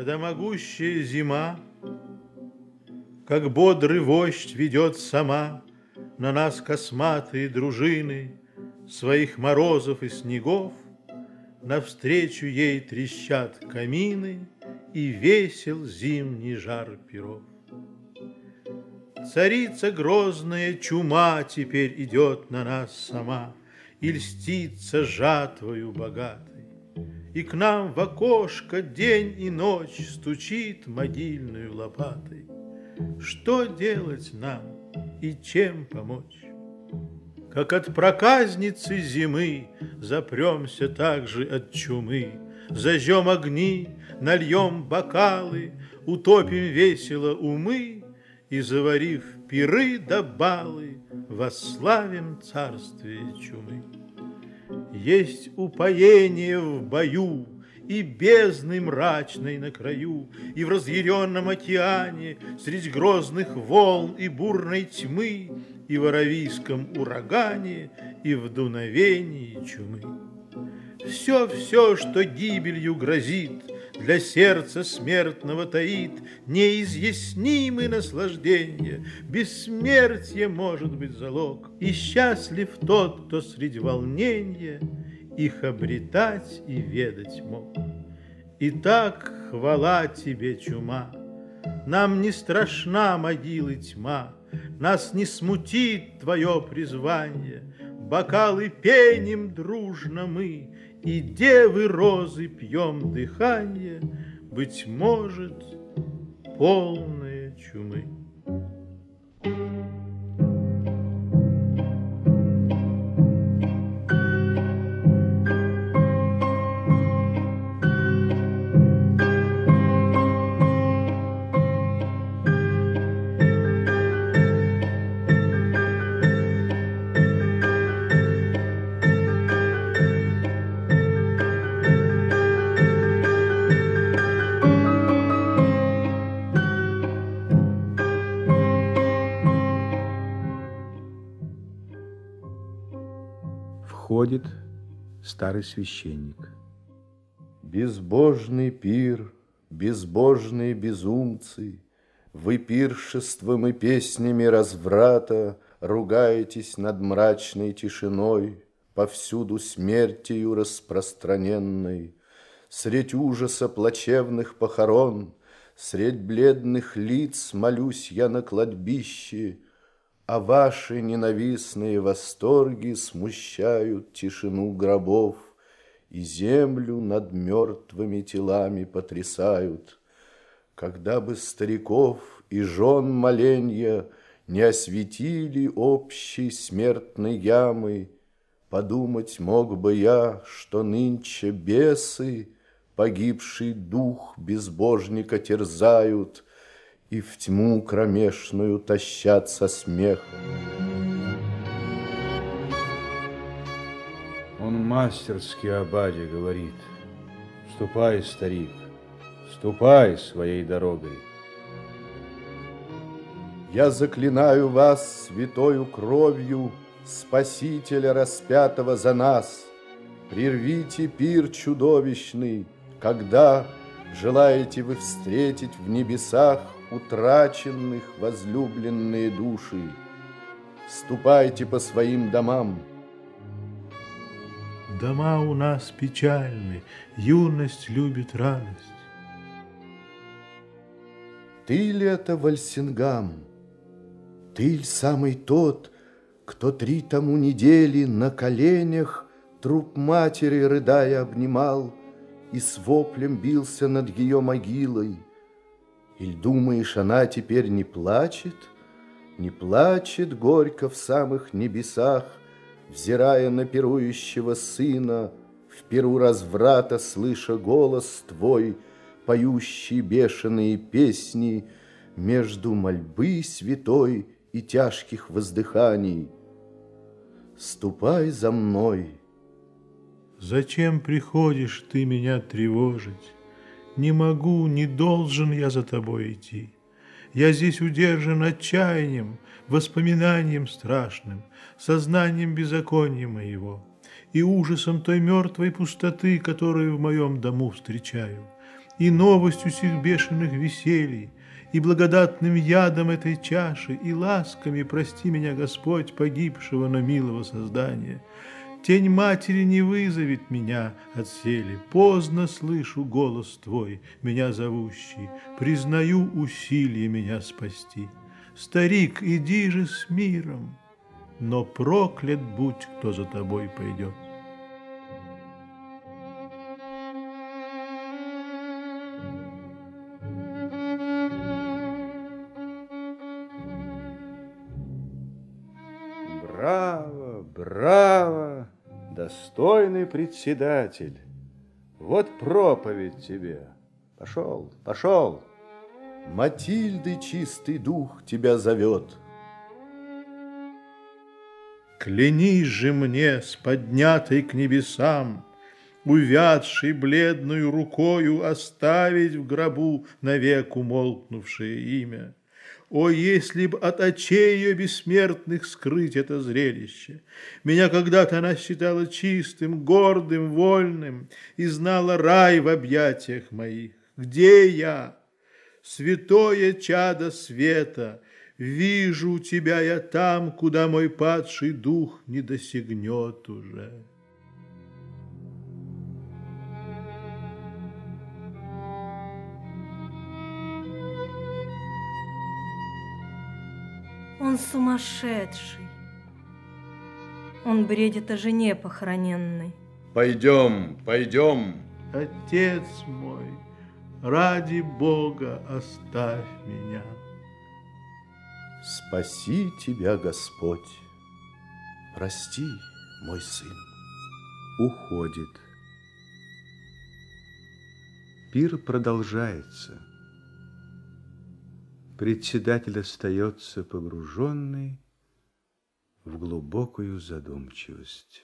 когда могущая зима, Как бодрый вождь ведет сама На нас косматые дружины Своих морозов и снегов, Навстречу ей трещат камины И весел зимний жар перов. Царица грозная чума Теперь идет на нас сама И льстится жатвою богатой. И к нам в окошко день и ночь Стучит могильную лопатой. Что делать нам и чем помочь? Как от проказницы зимы Запремся также от чумы, Зажжем огни, нальем бокалы, Утопим весело умы И, заварив пиры да балы, Восславим царствие чумы. Есть упоение в бою и бездны мрачной на краю, И в разъяренном океане Средь грозных волн и бурной тьмы, И в аравийском урагане, И в дуновении чумы. Все-все, что гибелью грозит, для сердца смертного таит неизъяснимые наслаждения. Бессмертие может быть залог, и счастлив тот, кто среди волнения их обретать и ведать мог. Итак, хвала тебе, чума, нам не страшна могилы тьма, нас не смутит твое призвание, бокалы пеним дружно мы, и девы розы пьем дыхание, Быть может, полное чумы. Входит старый священник. Безбожный пир, безбожные безумцы, Вы пиршеством и песнями разврата Ругаетесь над мрачной тишиной, Повсюду смертью распространенной. Средь ужаса плачевных похорон, Средь бледных лиц молюсь я на кладбище — а ваши ненавистные восторги смущают тишину гробов и землю над мертвыми телами потрясают. Когда бы стариков и жен моленья не осветили общей смертной ямы, Подумать мог бы я, что нынче бесы Погибший дух безбожника терзают — и в тьму кромешную тащатся смех. Он мастерски о Баде говорит. Ступай, старик, ступай своей дорогой. Я заклинаю вас святою кровью Спасителя распятого за нас. Прервите пир чудовищный, когда желаете вы встретить в небесах утраченных возлюбленные души. Ступайте по своим домам. Дома у нас печальны, юность любит радость. Ты ли это Вальсингам? Ты ли самый тот, кто три тому недели на коленях труп матери, рыдая, обнимал и с воплем бился над ее могилой? Или думаешь, она теперь не плачет? Не плачет горько в самых небесах, Взирая на пирующего сына, В перу разврата слыша голос твой, Поющий бешеные песни Между мольбы святой и тяжких воздыханий. Ступай за мной. Зачем приходишь ты меня тревожить? Не могу, не должен я за тобой идти. Я здесь удержан отчаянием, воспоминанием страшным, сознанием беззакония моего и ужасом той мертвой пустоты, которую в моем дому встречаю. и новостью сих бешеных веселий, и благодатным ядом этой чаши, и ласками прости меня, Господь, погибшего, но милого создания. Тень матери не вызовет меня от сели, поздно слышу голос Твой, меня зовущий, признаю усилие меня спасти. Старик, иди же с миром, но проклят будь, кто за тобой пойдет. Браво, браво, достойный председатель. Вот проповедь тебе. Пошел, пошел. Матильды чистый дух тебя зовет. Клянись же мне с поднятой к небесам, Увядшей бледную рукою Оставить в гробу навек умолкнувшее имя. О, если б от очей ее бессмертных скрыть это зрелище! Меня когда-то она считала чистым, гордым, вольным и знала рай в объятиях моих. Где я? Святое чадо света, вижу тебя я там, куда мой падший дух не досягнет уже. Он сумасшедший. Он бредит о жене похороненной. Пойдем, пойдем. Отец мой, ради Бога оставь меня. Спаси тебя, Господь. Прости, мой сын. Уходит. Пир продолжается. Председатель остается погруженный в глубокую задумчивость.